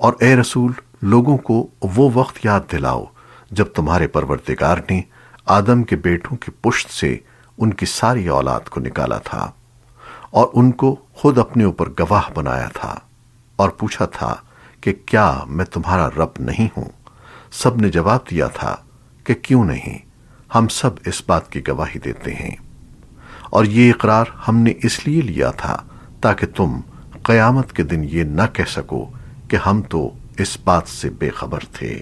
اور اے رسول، لوگوں کو وہ وقت یاد دلاؤ جب تمہارے پروردگار نے آدم کے بیٹوں کی پشت سے ان کی ساری اولاد کو نکالا تھا اور ان کو خود اپنے اوپر گواہ بنایا تھا اور پوچھا تھا کہ کیا میں تمہارا رب نہیں ہوں؟ سب نے جواب دیا تھا کہ کیوں نہیں، ہم سب اس بات کی گواہی دیتے ہیں۔ اور یہ اقرار ہم نے اس لیے لیا تھا تاکہ تم قیامت کے دن یہ نہ کہہ سکو کہ ہم تو اس بات سے بے خبر تھے۔